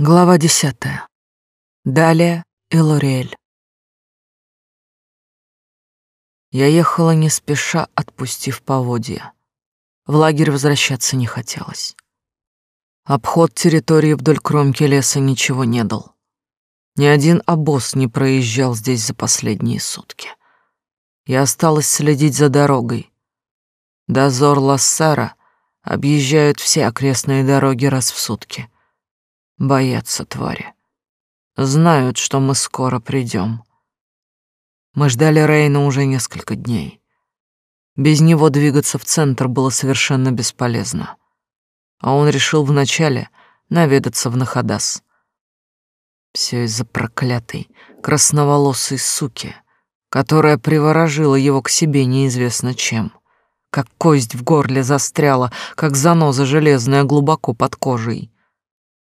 Глава десятая. Далее Элориэль. Я ехала не спеша, отпустив поводья. В лагерь возвращаться не хотелось. Обход территории вдоль кромки леса ничего не дал. Ни один обоз не проезжал здесь за последние сутки. Я осталась следить за дорогой. Дозор Лассара объезжают все окрестные дороги раз в сутки — Боятся твари. Знают, что мы скоро придем. Мы ждали Рейна уже несколько дней. Без него двигаться в центр было совершенно бесполезно. А он решил вначале наведаться в Нахадас. Все из-за проклятой, красноволосой суки, которая приворожила его к себе неизвестно чем. Как кость в горле застряла, как заноза железная глубоко под кожей.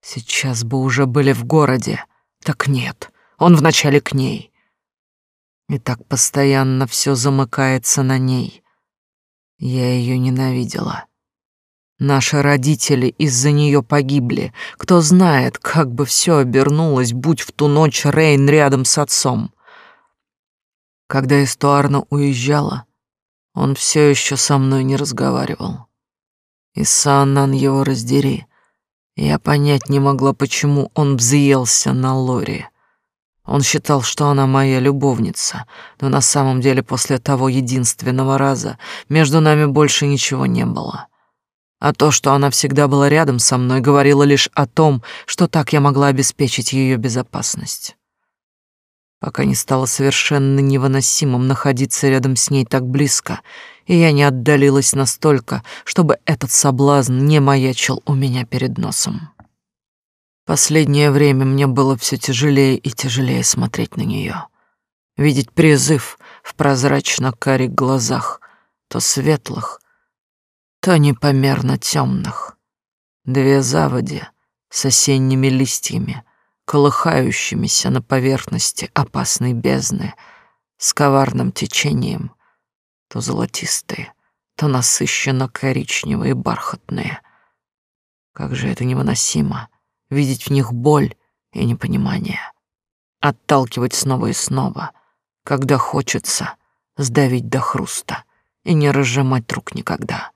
Сейчас бы уже были в городе. Так нет, он вначале к ней. И так постоянно все замыкается на ней. Я ее ненавидела. Наши родители из-за нее погибли. Кто знает, как бы все обернулось, будь в ту ночь Рейн рядом с отцом. Когда Эстуарна уезжала, он все еще со мной не разговаривал. И Саанан его раздери. Я понять не могла, почему он взъелся на Лори. Он считал, что она моя любовница, но на самом деле после того единственного раза между нами больше ничего не было. А то, что она всегда была рядом со мной, говорило лишь о том, что так я могла обеспечить ее безопасность. Пока не стало совершенно невыносимым находиться рядом с ней так близко и я не отдалилась настолько, чтобы этот соблазн не маячил у меня перед носом. Последнее время мне было все тяжелее и тяжелее смотреть на нее, видеть призыв в прозрачно-карих глазах, то светлых, то непомерно темных. Две заводи с осенними листьями, колыхающимися на поверхности опасной бездны, с коварным течением — то золотистые, то насыщенно-коричневые, бархатные. Как же это невыносимо, видеть в них боль и непонимание. Отталкивать снова и снова, когда хочется сдавить до хруста и не разжимать рук никогда.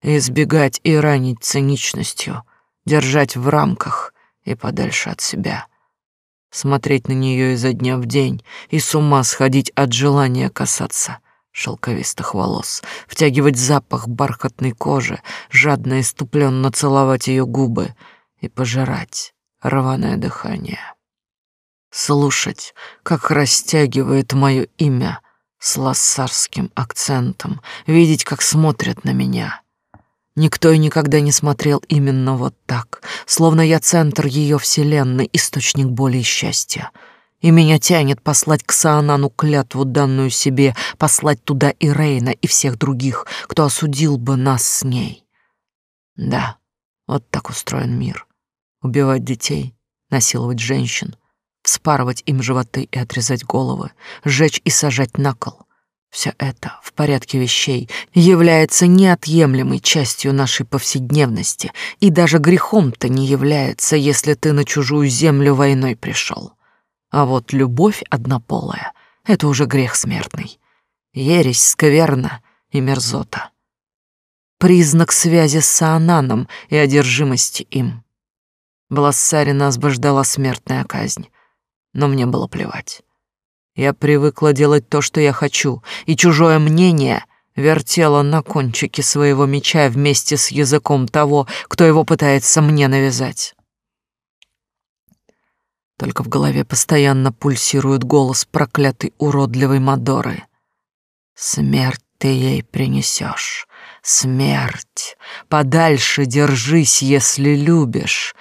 Избегать и ранить циничностью, держать в рамках и подальше от себя. Смотреть на нее изо дня в день и с ума сходить от желания касаться — шелковистых волос, втягивать запах бархатной кожи, жадно и ступленно целовать ее губы и пожирать рваное дыхание. Слушать, как растягивает мое имя с лассарским акцентом, видеть, как смотрят на меня. Никто и никогда не смотрел именно вот так, словно я центр ее вселенной, источник боли и счастья — и меня тянет послать к Саанану клятву, данную себе, послать туда и Рейна, и всех других, кто осудил бы нас с ней. Да, вот так устроен мир. Убивать детей, насиловать женщин, вспарывать им животы и отрезать головы, сжечь и сажать на кол. Все это в порядке вещей является неотъемлемой частью нашей повседневности и даже грехом-то не является, если ты на чужую землю войной пришел. А вот любовь однополая — это уже грех смертный. Ересь, скверна и мерзота. Признак связи с Саананом и одержимости им. В Лассаре нас бы ждала смертная казнь, но мне было плевать. Я привыкла делать то, что я хочу, и чужое мнение вертело на кончике своего меча вместе с языком того, кто его пытается мне навязать. Только в голове постоянно пульсирует голос проклятой уродливой Мадоры. Смерть ты ей принесешь, смерть. Подальше держись, если любишь.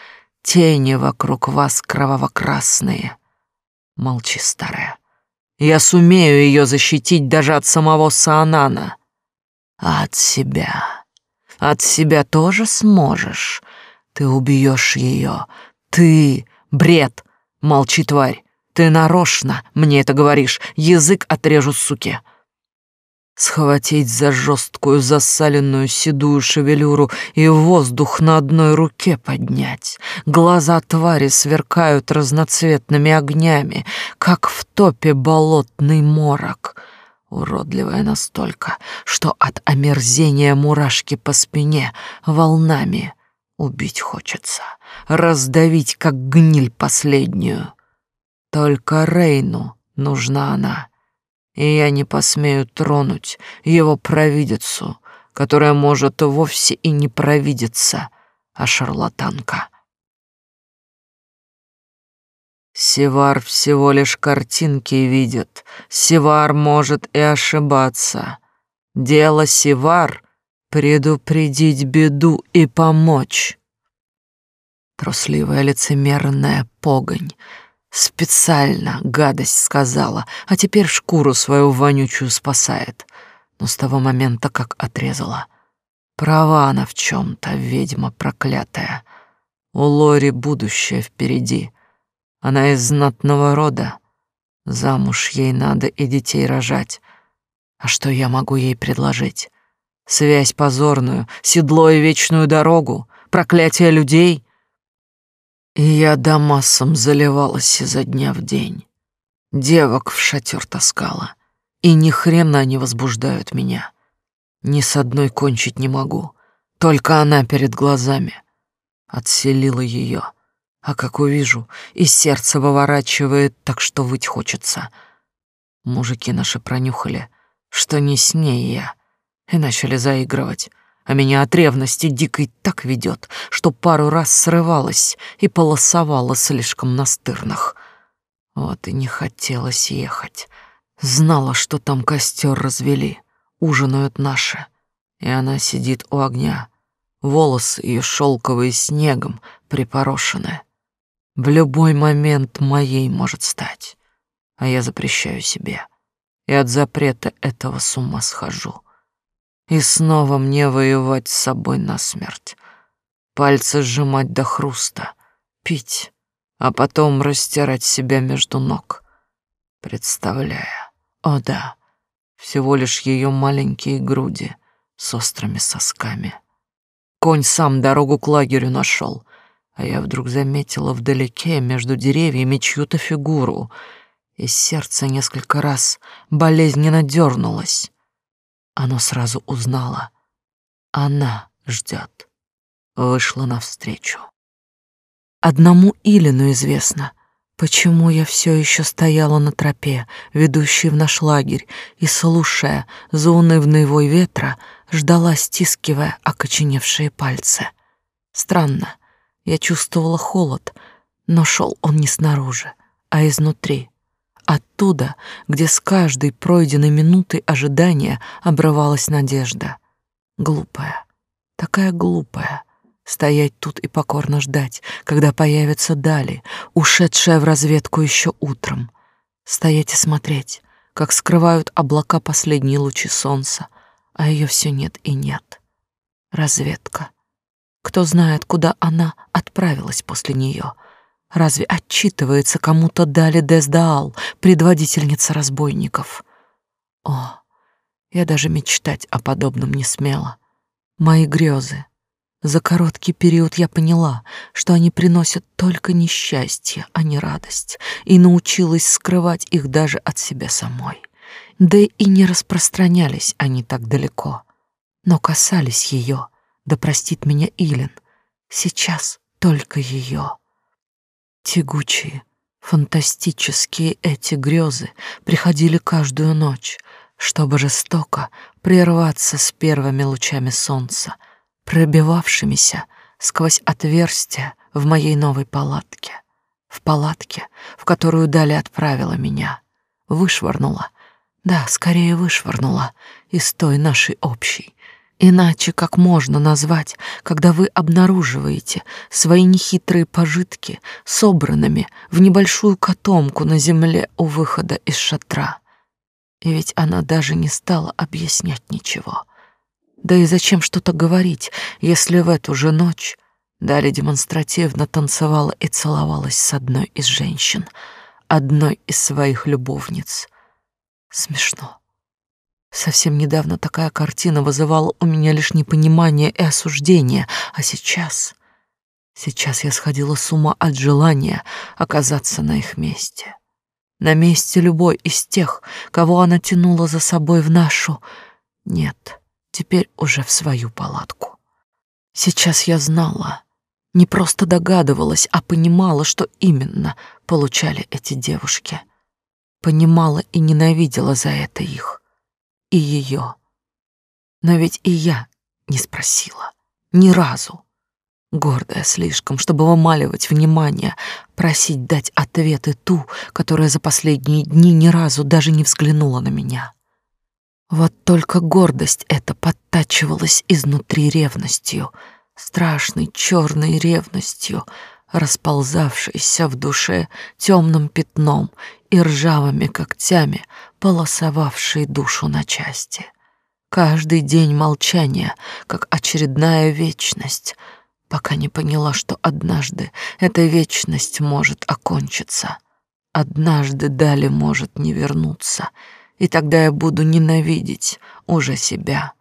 Тени вокруг вас кроваво-красные. Молчи, старая. Я сумею ее защитить даже от самого Саанана. А от себя? От себя тоже сможешь. Ты убьешь ее. Ты, бред, Молчи, тварь. Ты нарочно мне это говоришь. Язык отрежу, суки. Схватить за жесткую засаленную седую шевелюру и воздух на одной руке поднять. Глаза твари сверкают разноцветными огнями, как в топе болотный морок. Уродливая настолько, что от омерзения мурашки по спине волнами убить хочется, раздавить, как гниль последнюю. Только Рейну нужна она — и я не посмею тронуть его провидицу, которая может вовсе и не провидиться, а шарлатанка. Севар всего лишь картинки видит, Севар может и ошибаться. Дело Севар — предупредить беду и помочь. Трусливая лицемерная погонь — Специально гадость сказала, а теперь шкуру свою вонючую спасает. Но с того момента, как отрезала. Права она в чем то ведьма проклятая. У Лори будущее впереди. Она из знатного рода. Замуж ей надо и детей рожать. А что я могу ей предложить? Связь позорную, седло и вечную дорогу, проклятие людей — я Дамасом заливалась изо дня в день. Девок в шатер таскала. И ни хрена не возбуждают меня. Ни с одной кончить не могу. Только она перед глазами. Отселила ее. А как увижу, и сердце выворачивает, так что выть хочется. Мужики наши пронюхали, что не с ней я, и начали заигрывать а меня от ревности дикой так ведет, что пару раз срывалась и полосовала слишком настырных. Вот и не хотелось ехать. Знала, что там костер развели, ужинают наши, и она сидит у огня. Волосы ее шелковые снегом припорошены. В любой момент моей может стать, а я запрещаю себе, и от запрета этого с ума схожу. И снова мне воевать с собой насмерть. Пальцы сжимать до хруста, пить, а потом растирать себя между ног, представляя, о да, всего лишь ее маленькие груди с острыми сосками. Конь сам дорогу к лагерю нашел, а я вдруг заметила вдалеке между деревьями чью-то фигуру, и сердце несколько раз болезненно дернулось. Оно сразу узнало. Она ждет. Вышла навстречу. Одному Илину известно, почему я все еще стояла на тропе, ведущей в наш лагерь, и, слушая заунывный вой ветра, ждала, стискивая окоченевшие пальцы. Странно, я чувствовала холод, но шел он не снаружи, а изнутри. Оттуда, где с каждой пройденной минутой ожидания обрывалась надежда. Глупая, такая глупая. Стоять тут и покорно ждать, когда появится Дали, ушедшая в разведку еще утром. Стоять и смотреть, как скрывают облака последние лучи солнца, а ее все нет и нет. Разведка. Кто знает, куда она отправилась после нее — Разве отчитывается кому-то Дали Дездаал, предводительница разбойников? О, я даже мечтать о подобном не смела. Мои грезы. За короткий период я поняла, что они приносят только несчастье, а не радость, и научилась скрывать их даже от себя самой. Да и не распространялись они так далеко, но касались ее, да простит меня Илен, сейчас только ее. Тягучие, фантастические эти грезы приходили каждую ночь, чтобы жестоко прерваться с первыми лучами солнца, пробивавшимися сквозь отверстия в моей новой палатке, в палатке, в которую Дали отправила меня, вышвырнула, да, скорее вышвырнула из той нашей общей, Иначе как можно назвать, когда вы обнаруживаете свои нехитрые пожитки собранными в небольшую котомку на земле у выхода из шатра? И ведь она даже не стала объяснять ничего. Да и зачем что-то говорить, если в эту же ночь Дарья демонстративно танцевала и целовалась с одной из женщин, одной из своих любовниц. Смешно. Совсем недавно такая картина вызывала у меня лишь непонимание и осуждение, а сейчас... Сейчас я сходила с ума от желания оказаться на их месте. На месте любой из тех, кого она тянула за собой в нашу... Нет, теперь уже в свою палатку. Сейчас я знала, не просто догадывалась, а понимала, что именно получали эти девушки. Понимала и ненавидела за это их. И ее. Но ведь и я не спросила. Ни разу. Гордая слишком, чтобы вымаливать внимание, просить дать ответы ту, которая за последние дни ни разу даже не взглянула на меня. Вот только гордость эта подтачивалась изнутри ревностью, страшной черной ревностью, расползавшейся в душе темным пятном и ржавыми когтями, полосовавшей душу на части. Каждый день молчания, как очередная вечность, пока не поняла, что однажды эта вечность может окончиться. Однажды Дали может не вернуться — и тогда я буду ненавидеть уже себя.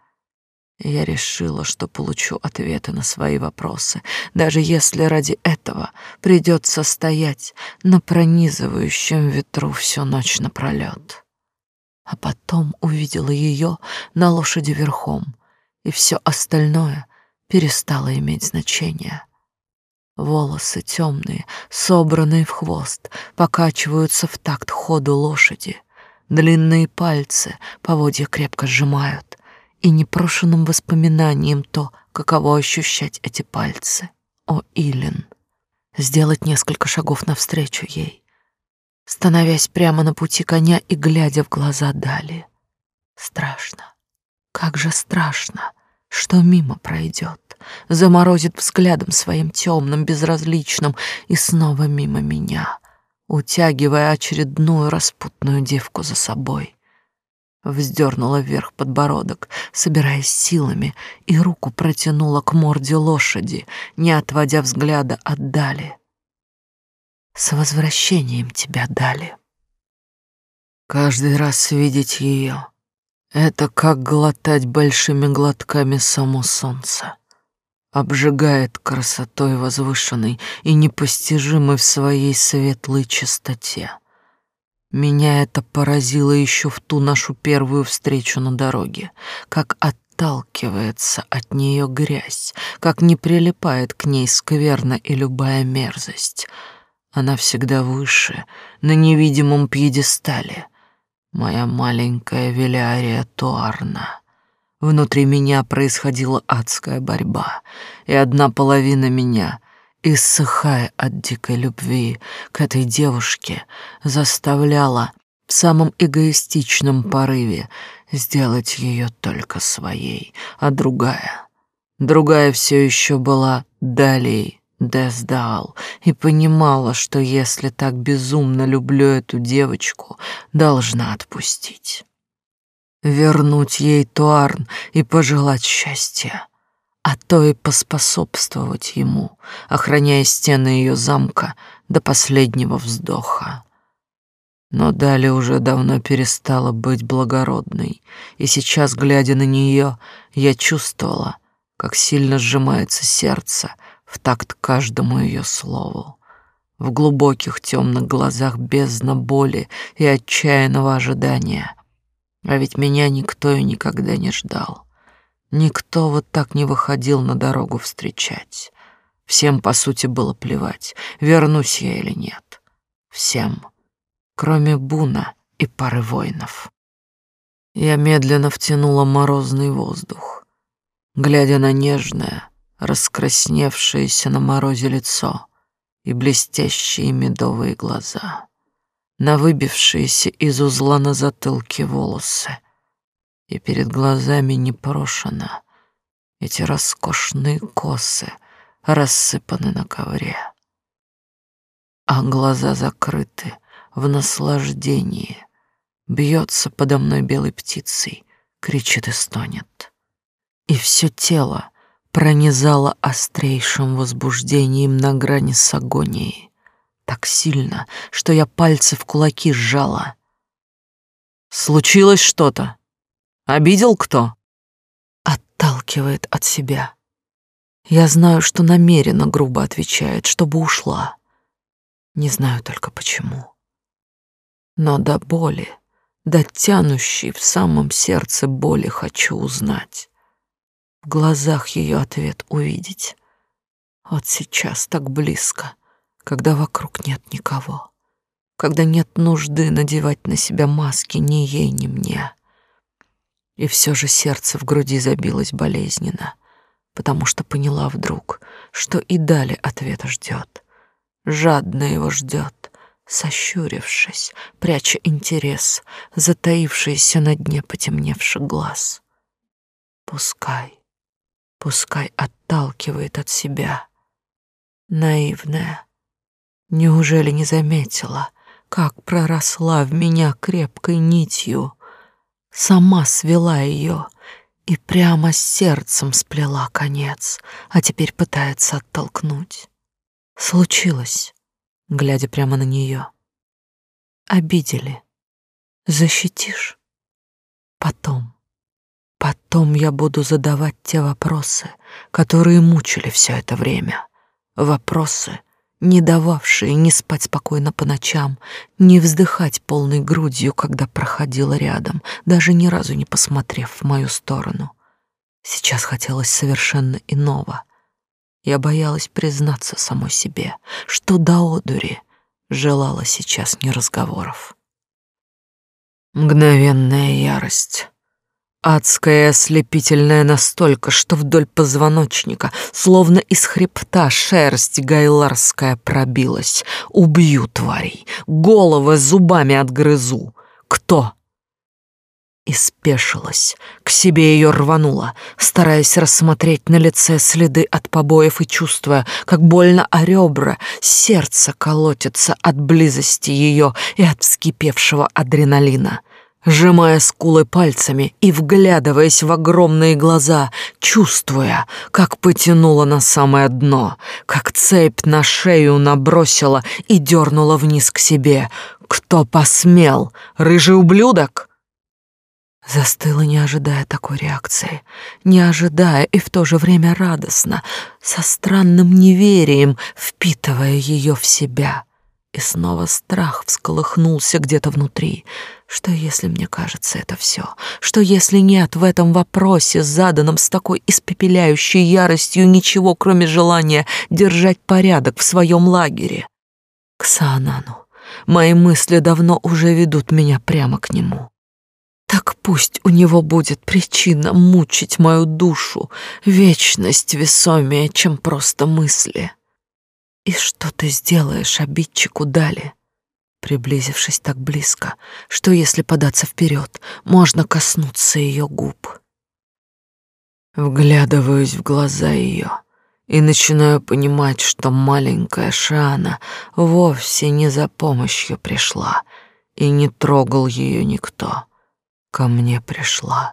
Я решила, что получу ответы на свои вопросы, даже если ради этого придется стоять на пронизывающем ветру всю ночь напролет. А потом увидела ее на лошади верхом, и все остальное перестало иметь значение. Волосы темные, собранные в хвост, покачиваются в такт ходу лошади — Длинные пальцы поводья крепко сжимают, и непрошенным воспоминанием то, каково ощущать эти пальцы. О, Илин! Сделать несколько шагов навстречу ей, становясь прямо на пути коня и глядя в глаза Дали. Страшно, как же страшно, что мимо пройдет, заморозит взглядом своим темным, безразличным и снова мимо меня — утягивая очередную распутную девку за собой. Вздернула вверх подбородок, собираясь силами, и руку протянула к морде лошади, не отводя взгляда от Дали. «С возвращением тебя, Дали!» Каждый раз видеть ее — это как глотать большими глотками само солнце обжигает красотой возвышенной и непостижимой в своей светлой чистоте. Меня это поразило еще в ту нашу первую встречу на дороге, как отталкивается от нее грязь, как не прилипает к ней скверно и любая мерзость. Она всегда выше, на невидимом пьедестале. Моя маленькая Велиария Туарна. Внутри меня происходила адская борьба, и одна половина меня, иссыхая от дикой любви к этой девушке, заставляла в самом эгоистичном порыве сделать ее только своей, а другая, другая все еще была далее Дездал и понимала, что если так безумно люблю эту девочку, должна отпустить. Вернуть ей Туарн и пожелать счастья, а то и поспособствовать ему, охраняя стены ее замка до последнего вздоха. Но Дали уже давно перестала быть благородной, и сейчас, глядя на нее, я чувствовала, как сильно сжимается сердце в такт каждому ее слову. В глубоких темных глазах бездна боли и отчаянного ожидания — а ведь меня никто и никогда не ждал. Никто вот так не выходил на дорогу встречать. Всем, по сути, было плевать, вернусь я или нет. Всем, кроме Буна и пары воинов. Я медленно втянула морозный воздух, глядя на нежное, раскрасневшееся на морозе лицо и блестящие медовые глаза на выбившиеся из узла на затылке волосы. И перед глазами непрошено эти роскошные косы рассыпаны на ковре. А глаза закрыты в наслаждении. Бьется подо мной белой птицей, кричит и стонет. И все тело пронизало острейшим возбуждением на грани с агонией так сильно, что я пальцы в кулаки сжала. Случилось что-то? Обидел кто? Отталкивает от себя. Я знаю, что намеренно грубо отвечает, чтобы ушла. Не знаю только почему. Но до боли, до тянущей в самом сердце боли хочу узнать. В глазах ее ответ увидеть. Вот сейчас так близко, когда вокруг нет никого, когда нет нужды надевать на себя маски ни ей, ни мне. И все же сердце в груди забилось болезненно, потому что поняла вдруг, что и далее ответа ждет. Жадно его ждет, сощурившись, пряча интерес, затаившийся на дне потемневших глаз. Пускай, пускай отталкивает от себя. Наивная, неужели не заметила, как проросла в меня крепкой нитью, сама свела ее и прямо сердцем сплела конец, а теперь пытается оттолкнуть. Случилось, глядя прямо на нее. Обидели. Защитишь? Потом. Потом я буду задавать те вопросы, которые мучили все это время. Вопросы, не дававшие не спать спокойно по ночам, не вздыхать полной грудью, когда проходила рядом, даже ни разу не посмотрев в мою сторону. Сейчас хотелось совершенно иного. Я боялась признаться самой себе, что до одури желала сейчас не разговоров. Мгновенная ярость Адская ослепительная настолько, что вдоль позвоночника, словно из хребта, шерсть гайларская пробилась. Убью тварей, головы зубами отгрызу. Кто? И спешилась, к себе ее рванула, стараясь рассмотреть на лице следы от побоев и чувствуя, как больно о ребра, сердце колотится от близости ее и от вскипевшего адреналина сжимая скулы пальцами и вглядываясь в огромные глаза, чувствуя, как потянула на самое дно, как цепь на шею набросила и дернула вниз к себе. Кто посмел? Рыжий ублюдок? Застыла, не ожидая такой реакции, не ожидая и в то же время радостно, со странным неверием, впитывая ее в себя. И снова страх всколыхнулся где-то внутри — что если мне кажется это все? Что если нет в этом вопросе, заданном с такой испепеляющей яростью, ничего, кроме желания держать порядок в своем лагере? К Саанану. Мои мысли давно уже ведут меня прямо к нему. Так пусть у него будет причина мучить мою душу, вечность весомее, чем просто мысли. И что ты сделаешь обидчику Дали? приблизившись так близко, что если податься вперед, можно коснуться ее губ. Вглядываюсь в глаза ее и начинаю понимать, что маленькая Шана вовсе не за помощью пришла, и не трогал ее никто. Ко мне пришла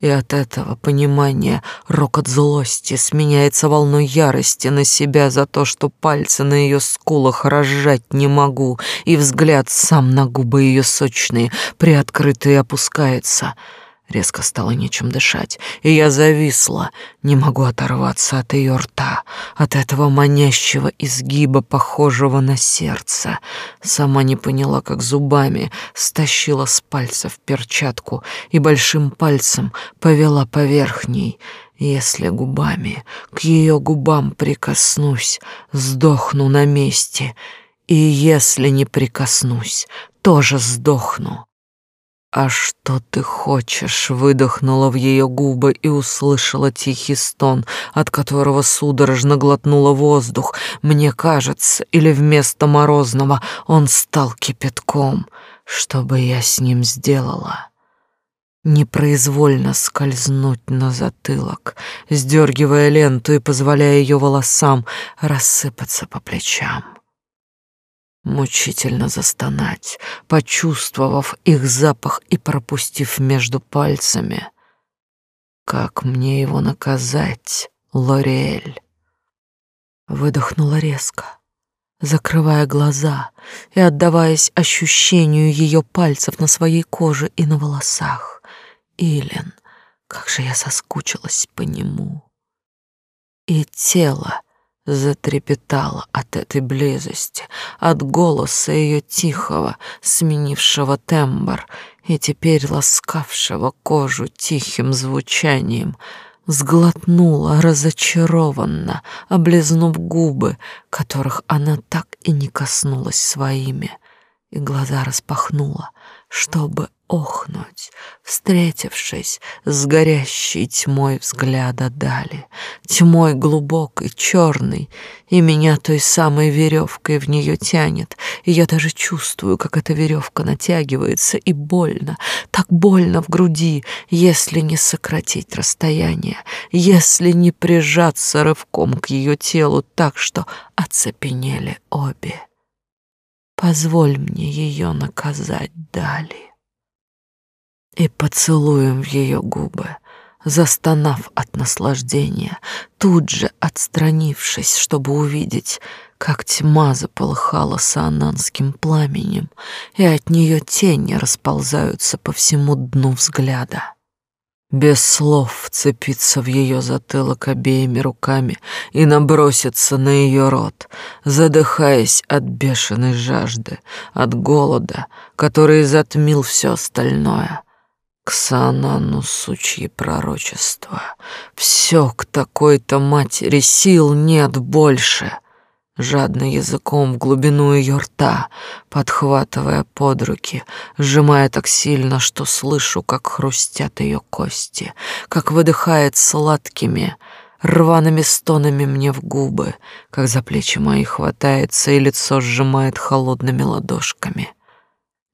и от этого понимания рокот злости сменяется волной ярости на себя за то, что пальцы на ее скулах разжать не могу, и взгляд сам на губы ее сочные, приоткрытые опускается — Резко стало нечем дышать, и я зависла, не могу оторваться от ее рта, от этого манящего изгиба, похожего на сердце. Сама не поняла, как зубами стащила с пальцев перчатку и большим пальцем повела по верхней. Если губами к ее губам прикоснусь, сдохну на месте, и если не прикоснусь, тоже сдохну. «А что ты хочешь?» — выдохнула в ее губы и услышала тихий стон, от которого судорожно глотнула воздух. Мне кажется, или вместо морозного он стал кипятком. Что бы я с ним сделала? Непроизвольно скользнуть на затылок, сдергивая ленту и позволяя ее волосам рассыпаться по плечам мучительно застонать, почувствовав их запах и пропустив между пальцами. Как мне его наказать, Лориэль? Выдохнула резко, закрывая глаза и отдаваясь ощущению ее пальцев на своей коже и на волосах. Илен, как же я соскучилась по нему. И тело затрепетало от этой близости, от голоса ее тихого, сменившего тембр и теперь ласкавшего кожу тихим звучанием, сглотнула разочарованно, облизнув губы, которых она так и не коснулась своими, и глаза распахнула, чтобы охнуть, встретившись с горящей тьмой взгляда дали, тьмой глубокой, черной, и меня той самой веревкой в нее тянет, и я даже чувствую, как эта веревка натягивается, и больно, так больно в груди, если не сократить расстояние, если не прижаться рывком к ее телу так, что оцепенели обе. Позволь мне ее наказать, Дали и поцелуем в ее губы, застонав от наслаждения, тут же отстранившись, чтобы увидеть, как тьма заполыхала саананским пламенем, и от нее тени расползаются по всему дну взгляда. Без слов вцепиться в ее затылок обеими руками и наброситься на ее рот, задыхаясь от бешеной жажды, от голода, который затмил все остальное — Ксанану сучьи пророчества. Все к такой-то матери сил нет больше. Жадно языком в глубину ее рта, подхватывая под руки, сжимая так сильно, что слышу, как хрустят ее кости, как выдыхает сладкими, рваными стонами мне в губы, как за плечи мои хватается и лицо сжимает холодными ладошками.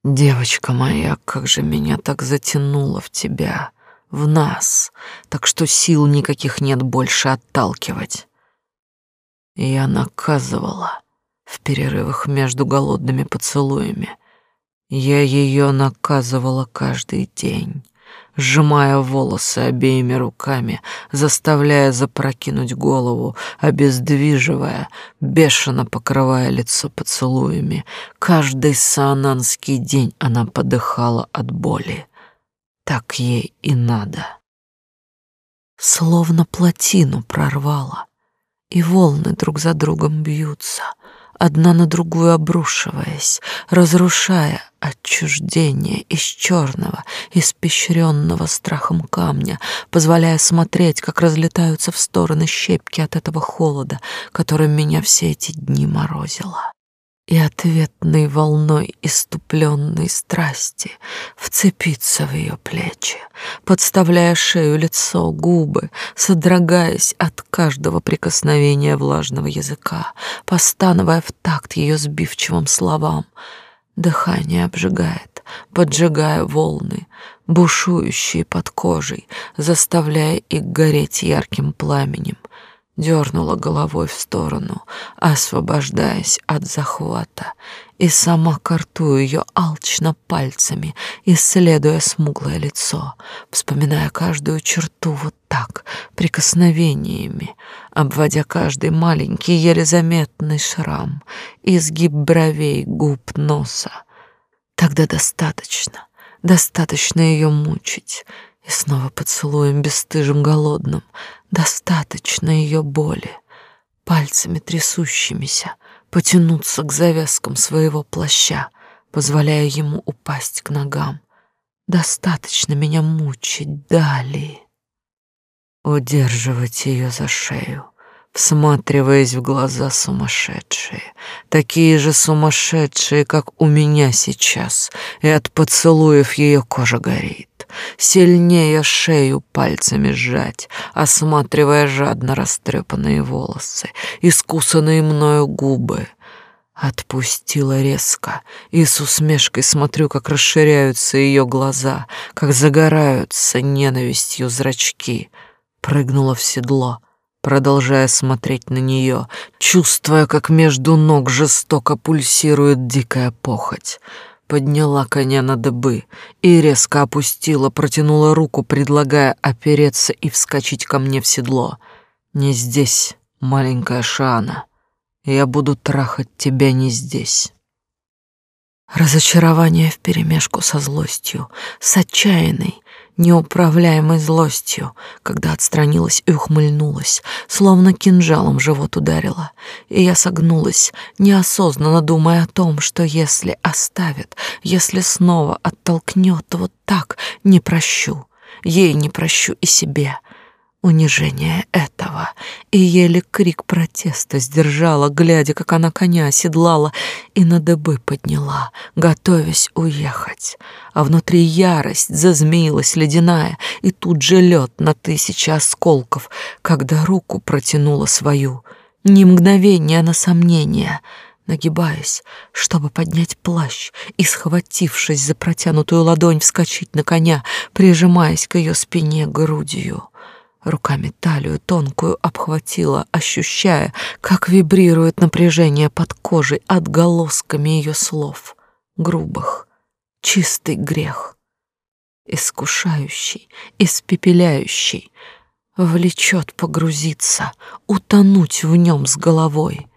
Девочка моя, как же меня так затянуло в тебя, в нас, так что сил никаких нет больше отталкивать. Я наказывала в перерывах между голодными поцелуями. Я ее наказывала каждый день сжимая волосы обеими руками, заставляя запрокинуть голову, обездвиживая, бешено покрывая лицо поцелуями. Каждый саананский день она подыхала от боли. Так ей и надо. Словно плотину прорвала, и волны друг за другом бьются — одна на другую обрушиваясь, разрушая отчуждение из черного, испещренного страхом камня, позволяя смотреть, как разлетаются в стороны щепки от этого холода, которым меня все эти дни морозило и ответной волной иступленной страсти вцепиться в ее плечи, подставляя шею, лицо, губы, содрогаясь от каждого прикосновения влажного языка, постановая в такт ее сбивчивым словам. Дыхание обжигает, поджигая волны, бушующие под кожей, заставляя их гореть ярким пламенем, дернула головой в сторону, освобождаясь от захвата, и сама картую ее алчно пальцами, исследуя смуглое лицо, вспоминая каждую черту вот так, прикосновениями, обводя каждый маленький, еле заметный шрам, изгиб бровей, губ, носа. Тогда достаточно, достаточно ее мучить, и снова поцелуем бесстыжим голодным, достаточно ее боли, пальцами трясущимися потянуться к завязкам своего плаща, позволяя ему упасть к ногам. Достаточно меня мучить далее. Удерживать ее за шею, всматриваясь в глаза сумасшедшие, такие же сумасшедшие, как у меня сейчас, и от поцелуев ее кожа горит сильнее шею пальцами сжать, осматривая жадно растрепанные волосы, искусанные мною губы. Отпустила резко, и с усмешкой смотрю, как расширяются ее глаза, как загораются ненавистью зрачки. Прыгнула в седло, продолжая смотреть на нее, чувствуя, как между ног жестоко пульсирует дикая похоть подняла коня на дыбы и резко опустила, протянула руку, предлагая опереться и вскочить ко мне в седло. «Не здесь, маленькая Шана. Я буду трахать тебя не здесь». Разочарование вперемешку со злостью, с отчаянной, неуправляемой злостью, когда отстранилась и ухмыльнулась, словно кинжалом живот ударила. И я согнулась, неосознанно думая о том, что если оставит, если снова оттолкнет, то вот так не прощу. Ей не прощу и себе унижение этого, и еле крик протеста сдержала, глядя, как она коня оседлала и на дыбы подняла, готовясь уехать. А внутри ярость зазмеилась ледяная, и тут же лед на тысячи осколков, когда руку протянула свою. Ни мгновения на сомнение — нагибаясь, чтобы поднять плащ и, схватившись за протянутую ладонь, вскочить на коня, прижимаясь к ее спине грудью. Руками талию тонкую обхватила, ощущая, как вибрирует напряжение под кожей отголосками ее слов, грубых, чистый грех, искушающий, испепеляющий, влечет погрузиться, утонуть в нем с головой —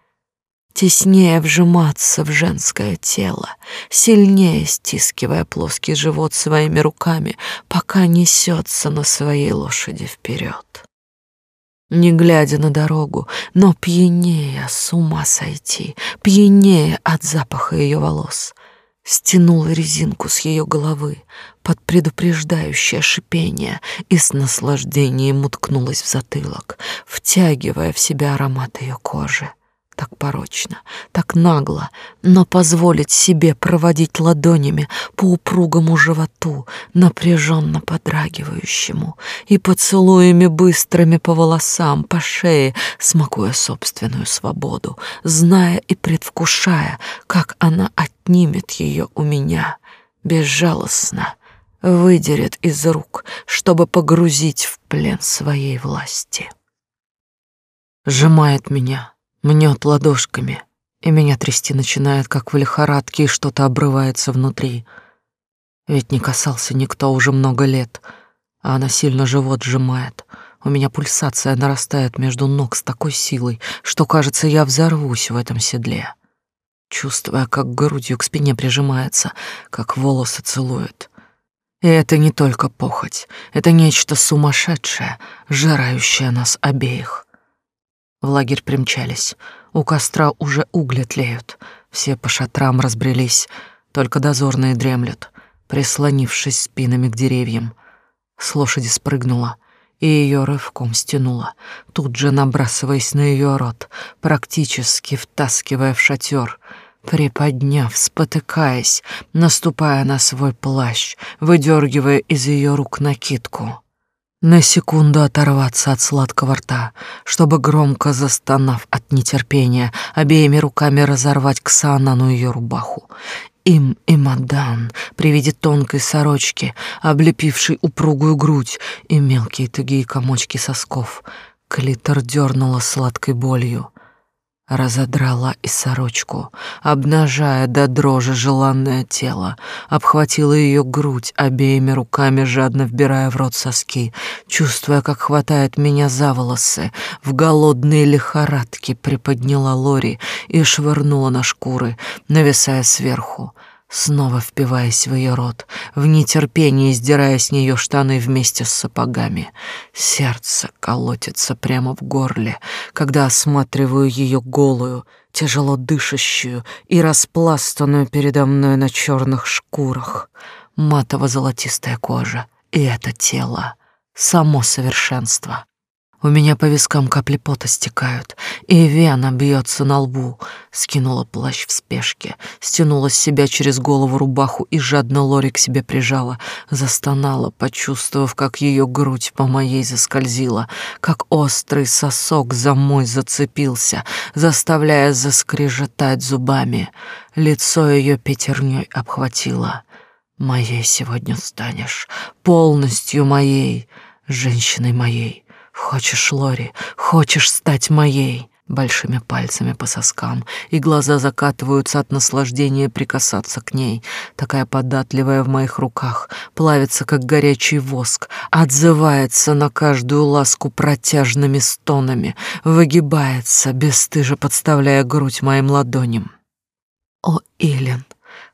теснее вжиматься в женское тело, сильнее стискивая плоский живот своими руками, пока несется на своей лошади вперед. Не глядя на дорогу, но пьянее с ума сойти, пьянее от запаха ее волос, стянула резинку с ее головы под предупреждающее шипение и с наслаждением уткнулась в затылок, втягивая в себя аромат ее кожи так порочно, так нагло, но позволить себе проводить ладонями по упругому животу, напряженно подрагивающему, и поцелуями быстрыми по волосам, по шее, смакуя собственную свободу, зная и предвкушая, как она отнимет ее у меня, безжалостно, выдерет из рук, чтобы погрузить в плен своей власти. Сжимает меня, мнет ладошками, и меня трясти начинает, как в лихорадке, и что-то обрывается внутри. Ведь не касался никто уже много лет, а она сильно живот сжимает. У меня пульсация нарастает между ног с такой силой, что, кажется, я взорвусь в этом седле. Чувствуя, как грудью к спине прижимается, как волосы целует. И это не только похоть, это нечто сумасшедшее, жирающее нас обеих. В лагерь примчались. У костра уже угли тлеют. Все по шатрам разбрелись, только дозорные дремлют, прислонившись спинами к деревьям. С лошади спрыгнула и ее рывком стянула, тут же набрасываясь на ее рот, практически втаскивая в шатер, приподняв, спотыкаясь, наступая на свой плащ, выдергивая из ее рук накидку на секунду оторваться от сладкого рта, чтобы, громко застонав от нетерпения, обеими руками разорвать Ксанану ее рубаху. Им и Мадан при виде тонкой сорочки, облепившей упругую грудь и мелкие тугие комочки сосков, клитор дернула сладкой болью разодрала и сорочку, обнажая до дрожи желанное тело, обхватила ее грудь обеими руками, жадно вбирая в рот соски, чувствуя, как хватает меня за волосы, в голодные лихорадки приподняла Лори и швырнула на шкуры, нависая сверху, снова впиваясь в ее рот, в нетерпении сдирая с нее штаны вместе с сапогами. Сердце колотится прямо в горле, когда осматриваю ее голую, тяжело дышащую и распластанную передо мной на черных шкурах. Матово-золотистая кожа и это тело — само совершенство. У меня по вискам капли пота стекают, и вена бьется на лбу. Скинула плащ в спешке, стянула с себя через голову рубаху и жадно Лори к себе прижала. Застонала, почувствовав, как ее грудь по моей заскользила, как острый сосок за мой зацепился, заставляя заскрежетать зубами. Лицо ее пятерней обхватило. «Моей сегодня станешь, полностью моей, женщиной моей». Хочешь, Лори, хочешь стать моей? Большими пальцами по соскам, и глаза закатываются от наслаждения прикасаться к ней. Такая податливая в моих руках, плавится, как горячий воск, отзывается на каждую ласку протяжными стонами, выгибается, бесстыже подставляя грудь моим ладоням. О, Илен,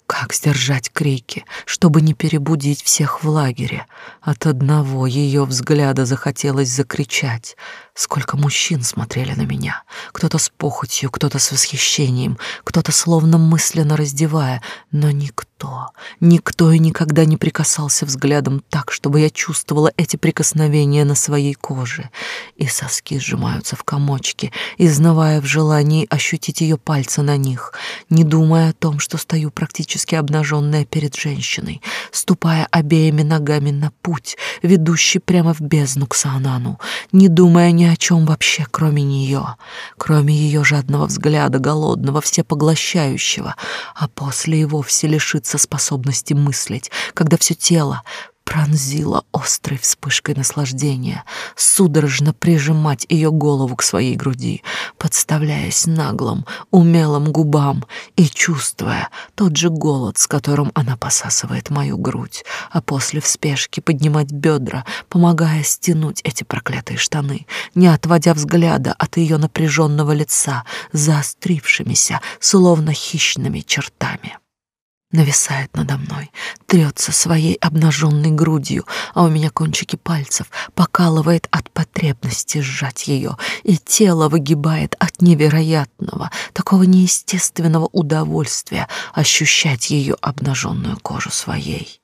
Как сдержать крики, чтобы не перебудить всех в лагере? От одного ее взгляда захотелось закричать. Сколько мужчин смотрели на меня. Кто-то с похотью, кто-то с восхищением, кто-то словно мысленно раздевая. Но никто, никто и никогда не прикасался взглядом так, чтобы я чувствовала эти прикосновения на своей коже. И соски сжимаются в комочки, изнывая в желании ощутить ее пальцы на них, не думая о том, что стою практически обнаженная перед женщиной, ступая обеими ногами на путь, ведущий прямо в бездну к Саанану, не думая ни о чем вообще, кроме нее, кроме ее жадного взгляда, голодного, всепоглощающего, а после и вовсе лишиться способности мыслить, когда все тело пронзила острой вспышкой наслаждения, судорожно прижимать ее голову к своей груди, подставляясь наглым, умелым губам и чувствуя тот же голод, с которым она посасывает мою грудь, а после в спешке поднимать бедра, помогая стянуть эти проклятые штаны, не отводя взгляда от ее напряженного лица, заострившимися, словно хищными чертами нависает надо мной, трется своей обнаженной грудью, а у меня кончики пальцев покалывает от потребности сжать ее, и тело выгибает от невероятного, такого неестественного удовольствия ощущать ее обнаженную кожу своей.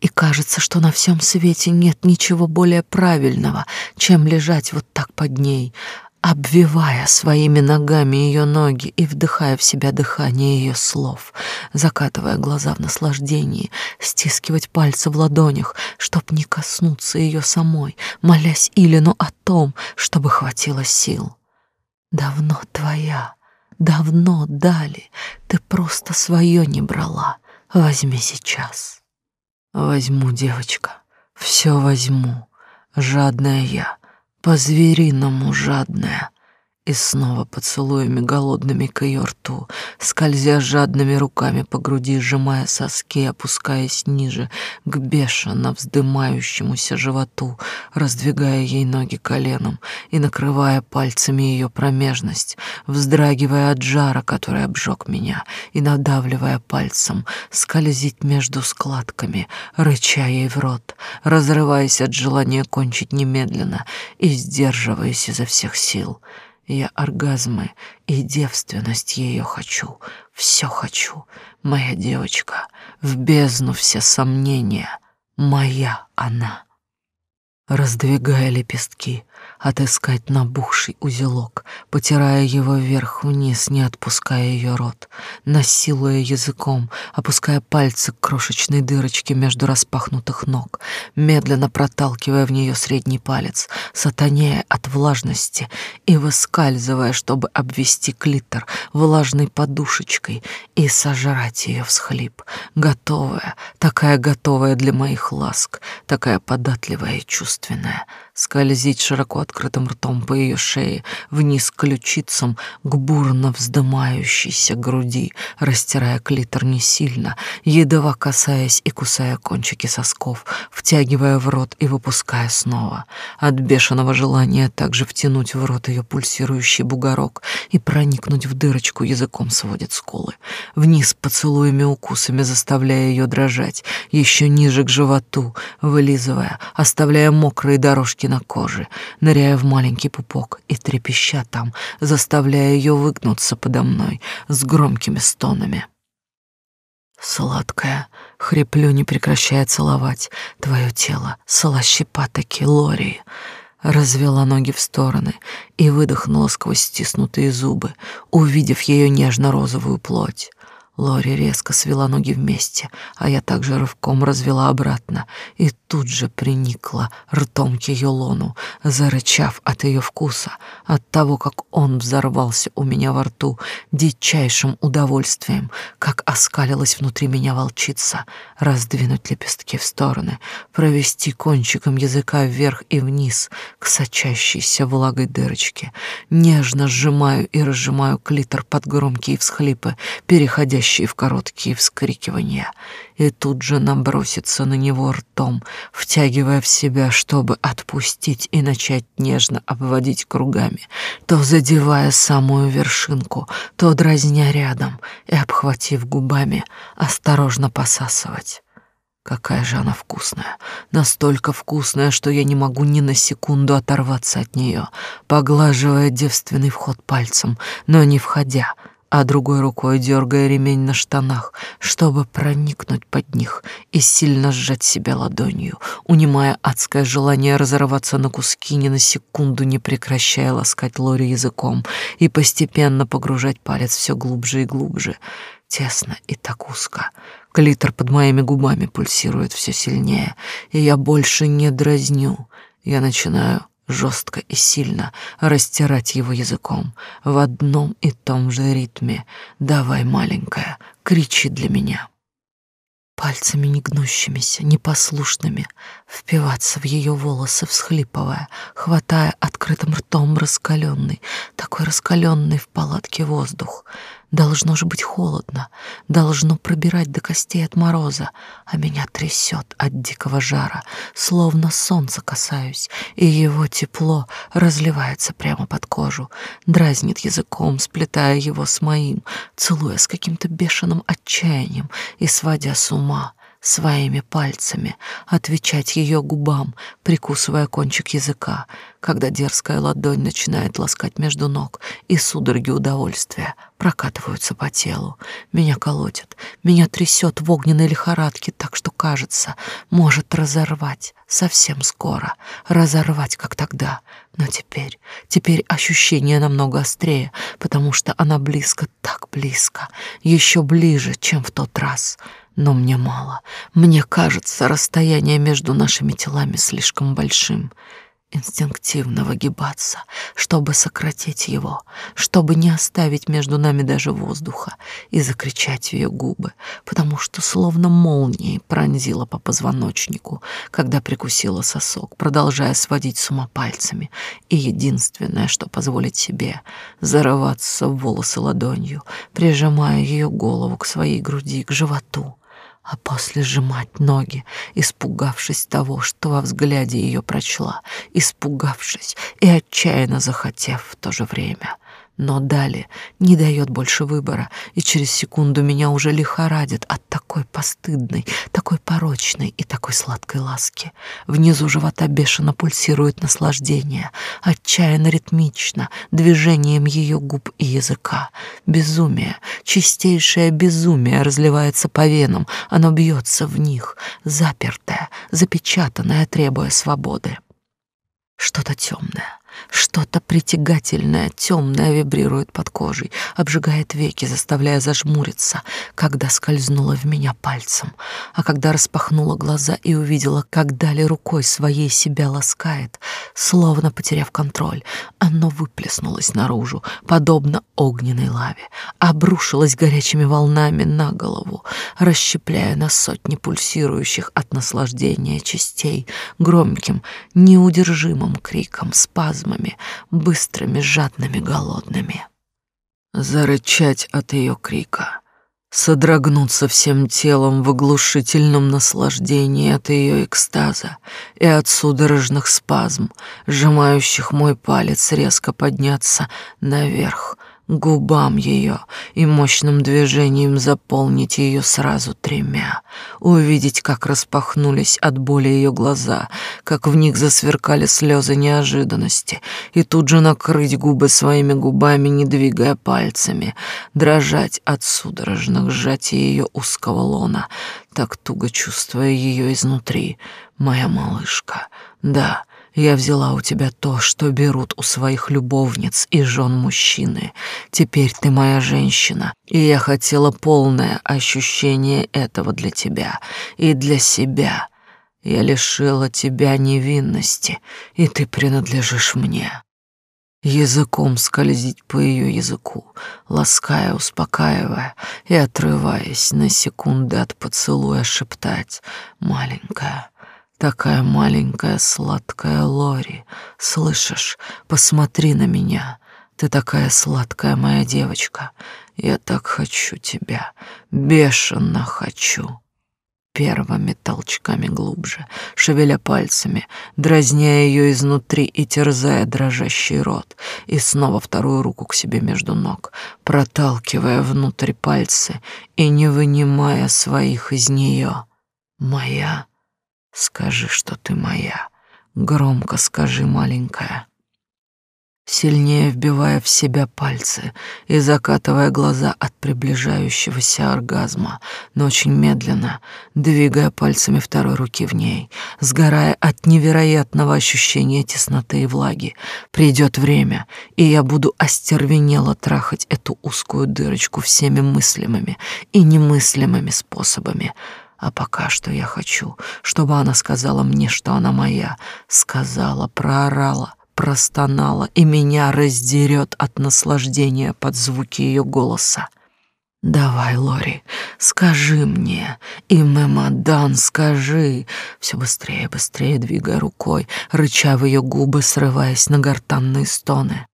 И кажется, что на всем свете нет ничего более правильного, чем лежать вот так под ней, обвивая своими ногами ее ноги и вдыхая в себя дыхание ее слов, закатывая глаза в наслаждении, стискивать пальцы в ладонях, чтоб не коснуться ее самой, молясь Илину о том, чтобы хватило сил. Давно твоя, давно дали, ты просто свое не брала, возьми сейчас. Возьму, девочка, все возьму, жадная я, по-звериному жадная, и снова поцелуями голодными к ее рту, скользя жадными руками по груди, сжимая соски, опускаясь ниже, к бешено вздымающемуся животу, раздвигая ей ноги коленом и накрывая пальцами ее промежность, вздрагивая от жара, который обжег меня, и надавливая пальцем, скользить между складками, рыча ей в рот, разрываясь от желания кончить немедленно и сдерживаясь изо всех сил. Я оргазмы и девственность ее хочу, все хочу. Моя девочка, в бездну все сомнения, моя она. Раздвигая лепестки, отыскать набухший узелок, потирая его вверх-вниз, не отпуская ее рот, насилуя языком, опуская пальцы к крошечной дырочке между распахнутых ног, медленно проталкивая в нее средний палец, сатанея от влажности и выскальзывая, чтобы обвести клитор влажной подушечкой и сожрать ее всхлип, готовая, такая готовая для моих ласк, такая податливая и чувственная, скользить широко открытым ртом по ее шее, вниз к ключицам, к бурно вздымающейся груди, растирая клитор не сильно, едва касаясь и кусая кончики сосков, втягивая в рот и выпуская снова. От бешеного желания также втянуть в рот ее пульсирующий бугорок и проникнуть в дырочку языком сводит скулы. Вниз поцелуями укусами заставляя ее дрожать, еще ниже к животу, вылизывая, оставляя мокрые дорожки на коже, ныряя в маленький пупок и трепеща там, заставляя ее выгнуться подо мной с громкими стонами. Сладкая, хриплю, не прекращая целовать твое тело, слаще патоки Лори. Развела ноги в стороны и выдохнула сквозь стиснутые зубы, увидев ее нежно-розовую плоть. Лори резко свела ноги вместе, а я также рывком развела обратно и тут же приникла ртом к ее лону, зарычав от ее вкуса, от того, как он взорвался у меня во рту дичайшим удовольствием, как оскалилась внутри меня волчица, раздвинуть лепестки в стороны, провести кончиком языка вверх и вниз к сочащейся влагой дырочке. Нежно сжимаю и разжимаю клитор под громкие всхлипы, переходящие переходящие в короткие вскрикивания, и тут же наброситься на него ртом, втягивая в себя, чтобы отпустить и начать нежно обводить кругами, то задевая самую вершинку, то дразня рядом и, обхватив губами, осторожно посасывать. Какая же она вкусная, настолько вкусная, что я не могу ни на секунду оторваться от нее, поглаживая девственный вход пальцем, но не входя, а другой рукой дергая ремень на штанах, чтобы проникнуть под них и сильно сжать себя ладонью, унимая адское желание разорваться на куски, ни на секунду не прекращая ласкать Лори языком и постепенно погружать палец все глубже и глубже. Тесно и так узко. Клитор под моими губами пульсирует все сильнее, и я больше не дразню. Я начинаю жестко и сильно растирать его языком в одном и том же ритме. «Давай, маленькая, кричи для меня» пальцами негнущимися, непослушными, впиваться в ее волосы, всхлипывая, хватая открытым ртом раскаленный, такой раскаленный в палатке воздух. Должно же быть холодно, должно пробирать до костей от мороза, а меня трясет от дикого жара, словно солнце касаюсь, и его тепло разливается прямо под кожу, дразнит языком, сплетая его с моим, целуя с каким-то бешеным отчаянием и сводя с ума своими пальцами, отвечать ее губам, прикусывая кончик языка, когда дерзкая ладонь начинает ласкать между ног, и судороги удовольствия прокатываются по телу. Меня колотит, меня трясет в огненной лихорадке, так что, кажется, может разорвать совсем скоро, разорвать, как тогда. Но теперь, теперь ощущение намного острее, потому что она близко, так близко, еще ближе, чем в тот раз — но мне мало. Мне кажется, расстояние между нашими телами слишком большим. Инстинктивно выгибаться, чтобы сократить его, чтобы не оставить между нами даже воздуха и закричать в ее губы, потому что словно молнией пронзила по позвоночнику, когда прикусила сосок, продолжая сводить с ума пальцами, и единственное, что позволить себе, зарываться в волосы ладонью, прижимая ее голову к своей груди, к животу, а после сжимать ноги, испугавшись того, что во взгляде ее прочла, испугавшись и отчаянно захотев в то же время — но далее не дает больше выбора, и через секунду меня уже лихорадит от такой постыдной, такой порочной и такой сладкой ласки. Внизу живота бешено пульсирует наслаждение, отчаянно ритмично, движением ее губ и языка. Безумие, чистейшее безумие разливается по венам, оно бьется в них, запертое, запечатанное, требуя свободы. Что-то темное, что-то притягательное, темное вибрирует под кожей, обжигает веки, заставляя зажмуриться, когда скользнула в меня пальцем, а когда распахнула глаза и увидела, как Дали рукой своей себя ласкает, словно потеряв контроль, оно выплеснулось наружу, подобно огненной лаве, обрушилось горячими волнами на голову, расщепляя на сотни пульсирующих от наслаждения частей, громким, неудержимым криком, спазмом, спазмами, быстрыми, жадными, голодными. Зарычать от ее крика, содрогнуться всем телом в оглушительном наслаждении от ее экстаза и от судорожных спазм, сжимающих мой палец резко подняться наверх, губам ее и мощным движением заполнить ее сразу тремя, увидеть, как распахнулись от боли ее глаза, как в них засверкали слезы неожиданности, и тут же накрыть губы своими губами, не двигая пальцами, дрожать от судорожных сжатий ее узкого лона, так туго чувствуя ее изнутри, моя малышка, да, я взяла у тебя то, что берут у своих любовниц и жен мужчины. Теперь ты моя женщина, и я хотела полное ощущение этого для тебя и для себя. Я лишила тебя невинности, и ты принадлежишь мне. Языком скользить по ее языку, лаская, успокаивая и отрываясь на секунды от поцелуя шептать «маленькая». Такая маленькая сладкая Лори. Слышишь, посмотри на меня. Ты такая сладкая моя девочка. Я так хочу тебя, бешено хочу первыми толчками глубже, шевеля пальцами, дразняя ее изнутри и терзая дрожащий рот, и снова вторую руку к себе между ног, проталкивая внутрь пальцы и не вынимая своих из нее. «Моя, скажи, что ты моя, громко скажи, маленькая» сильнее вбивая в себя пальцы и закатывая глаза от приближающегося оргазма, но очень медленно, двигая пальцами второй руки в ней, сгорая от невероятного ощущения тесноты и влаги. Придет время, и я буду остервенело трахать эту узкую дырочку всеми мыслимыми и немыслимыми способами. А пока что я хочу, чтобы она сказала мне, что она моя, сказала, проорала, простонала, и меня раздерет от наслаждения под звуки ее голоса. «Давай, Лори, скажи мне, и Мемадан, скажи!» Все быстрее, быстрее двигая рукой, рыча в ее губы, срываясь на гортанные стоны.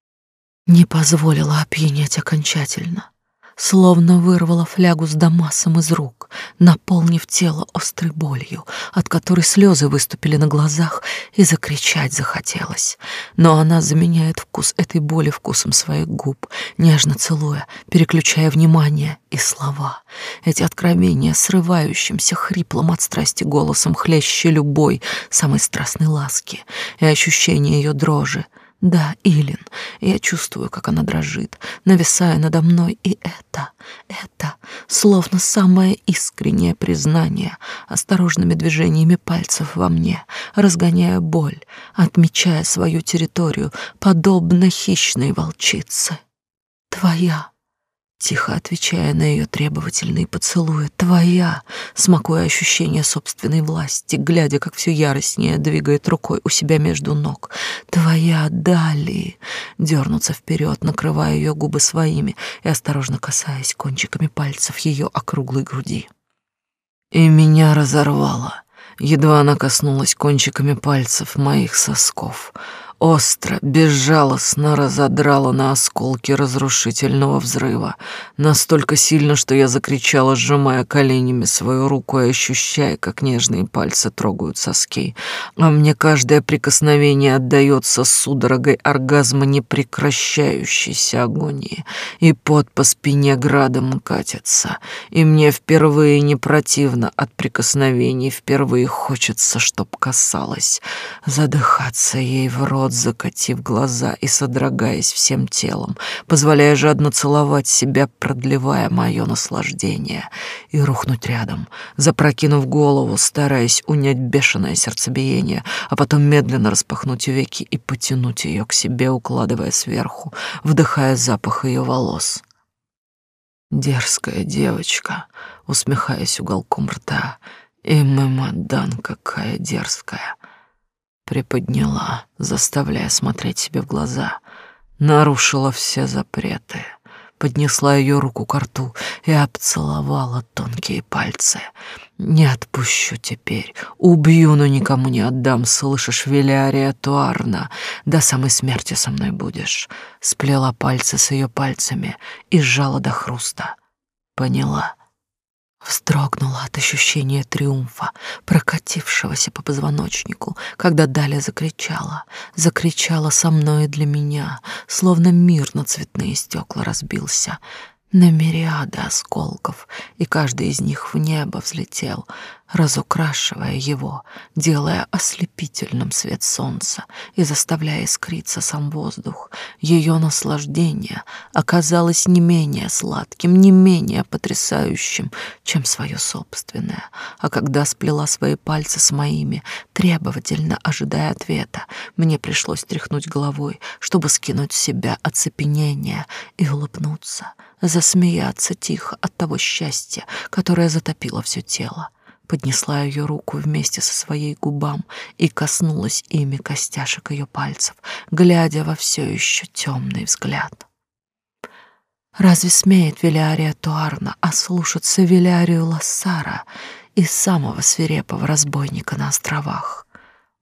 Не позволила опьянеть окончательно словно вырвала флягу с дамасом из рук, наполнив тело острой болью, от которой слезы выступили на глазах и закричать захотелось. Но она заменяет вкус этой боли вкусом своих губ, нежно целуя, переключая внимание и слова. Эти откровения срывающимся хриплым от страсти голосом хлеще любой самой страстной ласки и ощущение ее дрожи — да, Илин, я чувствую, как она дрожит, нависая надо мной, и это, это, словно самое искреннее признание, осторожными движениями пальцев во мне, разгоняя боль, отмечая свою территорию, подобно хищной волчице. Твоя Тихо отвечая на ее требовательные поцелуи, твоя, смакуя ощущение собственной власти, глядя, как все яростнее двигает рукой у себя между ног. Твоя, Дали, дернуться вперед, накрывая ее губы своими и осторожно касаясь кончиками пальцев ее округлой груди. И меня разорвало. Едва она коснулась кончиками пальцев моих сосков — остро, безжалостно разодрала на осколки разрушительного взрыва, настолько сильно, что я закричала, сжимая коленями свою руку и ощущая, как нежные пальцы трогают соски, а мне каждое прикосновение отдается судорогой оргазма непрекращающейся агонии, и пот по спине градом катится, и мне впервые не противно от прикосновений, впервые хочется, чтоб касалось, задыхаться ей в рот, рот, закатив глаза и содрогаясь всем телом, позволяя жадно целовать себя, продлевая мое наслаждение, и рухнуть рядом, запрокинув голову, стараясь унять бешеное сердцебиение, а потом медленно распахнуть веки и потянуть ее к себе, укладывая сверху, вдыхая запах ее волос. Дерзкая девочка, усмехаясь уголком рта, и мамадан какая дерзкая приподняла, заставляя смотреть себе в глаза, нарушила все запреты, поднесла ее руку к рту и обцеловала тонкие пальцы. «Не отпущу теперь, убью, но никому не отдам, слышишь, Велиария Туарна, до самой смерти со мной будешь». Сплела пальцы с ее пальцами и сжала до хруста. Поняла — Вздрогнула от ощущения триумфа, прокатившегося по позвоночнику, когда Даля закричала. Закричала со мной и для меня, словно мир на цветные стекла разбился на мириады осколков, и каждый из них в небо взлетел, разукрашивая его, делая ослепительным свет солнца и заставляя искриться сам воздух. Ее наслаждение оказалось не менее сладким, не менее потрясающим, чем свое собственное. А когда сплела свои пальцы с моими, требовательно ожидая ответа, мне пришлось тряхнуть головой, чтобы скинуть с себя оцепенение и улыбнуться, засмеяться тихо от того счастья, которое затопило все тело поднесла ее руку вместе со своей губам и коснулась ими костяшек ее пальцев, глядя во все еще темный взгляд. Разве смеет Велиария Туарна ослушаться Велиарию Лассара и самого свирепого разбойника на островах?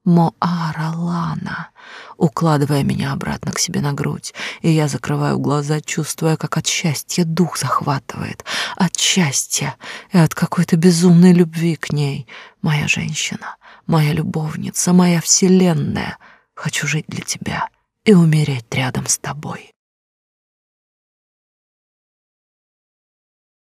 Моара Лана, укладывая меня обратно к себе на грудь, и я закрываю глаза, чувствуя, как от счастья дух захватывает, от счастья и от какой-то безумной любви к ней. Моя женщина, моя любовница, моя вселенная. Хочу жить для тебя и умереть рядом с тобой.